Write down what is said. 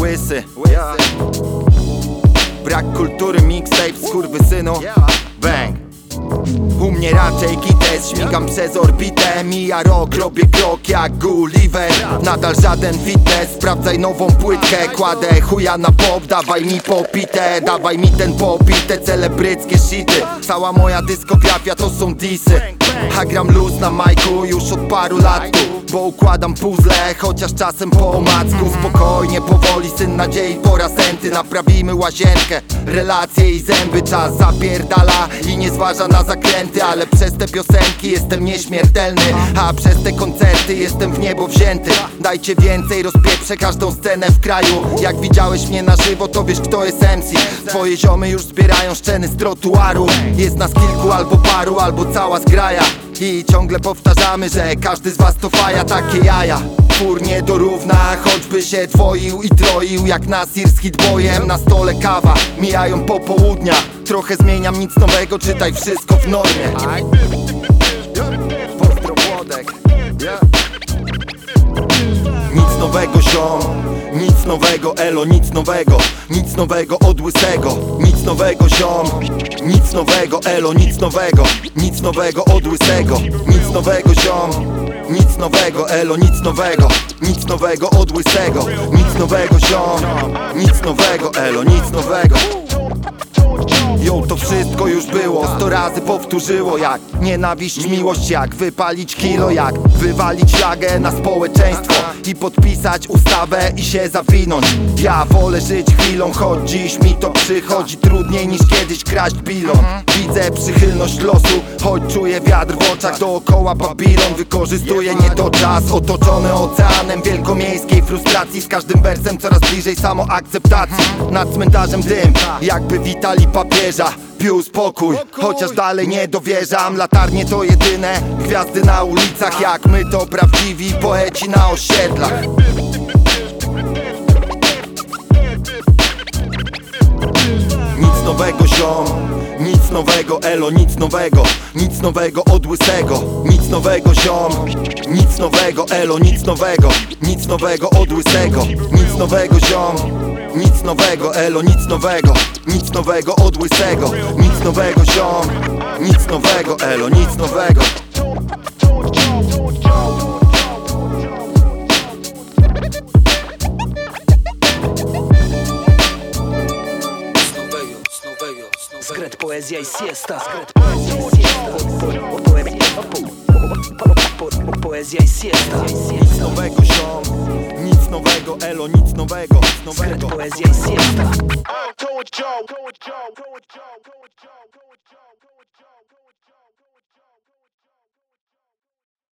łysy. Brak kultury, mixtape, skurwysynu Bang. U mnie raczej kites, śmigam przez orbitę. Mija rok, robię krok jak Gulliver. Nadal żaden fitness, sprawdzaj nową płytkę. Kładę chuja na pop, dawaj mi popite. Dawaj mi ten popit, te celebryckie shity. Cała moja dyskografia to są disy. A gram luz na majku już od paru lat tu Bo układam puzzle, chociaż czasem po omacku. Spokojnie, powoli, syn nadziei po raz enty Naprawimy łazienkę, relacje i zęby. Czas zapierdala i nie zważa na zakręty Ale przez te piosenki jestem nieśmiertelny. A przez te koncerty jestem w niebo wzięty. Dajcie więcej, rozpieprzę każdą scenę w kraju. Jak widziałeś mnie na żywo, to wiesz kto jest MC Twoje ziomy już zbierają szczeny z trotuaru. Jest nas kilku albo paru, albo cała zgraja i ciągle powtarzamy, że każdy z was to faja takie jaja. Twór nie dorówna, choćby się dwoił i troił Jak Nasir z hitboyem, na stole kawa Mijają popołudnia, trochę zmieniam nic nowego Czytaj wszystko w normie nowego, elo, nic nowego Nic nowego od łysego Nic nowego ziom Nic nowego, elo, nic nowego Nic nowego od łysego Nic nowego ziom Nic nowego, elo, nic nowego Nic nowego od łysego Nic nowego ziom Nic nowego, elo, nic nowego Ją to wszystko już było, sto razy powtórzyło Jak nienawiść, miłość, jak wypalić kilo Jak wywalić lagę na społeczeństwo I podpisać ustawę i się zawinąć. Ja wolę żyć chwilą, choć dziś mi to przychodzi Trudniej niż kiedyś kraść pilą Widzę przychylność losu, choć czuję wiatr w oczach Dookoła Babilon wykorzystuje nie to czas Otoczony oceanem wielkomiejskiej frustracji Z każdym wersem coraz bliżej samoakceptacji. Nad cmentarzem dym, jakby witali papieża. Pił spokój, chociaż dalej nie dowierzam. Latarnie to jedyne gwiazdy na ulicach. Jak my to prawdziwi poeci na osiedlach. Nic nowego ziom, nic nowego elo, nic nowego. Nic nowego od łysego, nic nowego ziom. Nic nowego elo, nic nowego. Nic nowego od łysego, nic nowego ziom Nic nowego elo, nic nowego. Nic nowego od łysego. Nic nowego ziom. Nic nowego elo, nic nowego. Skret, poezja i siesta. Skret, poezja i siesta. Poezja i siesta. Nic nowego ziom. Nic nowego elo, nic nowego Nic nowego poezja i siesta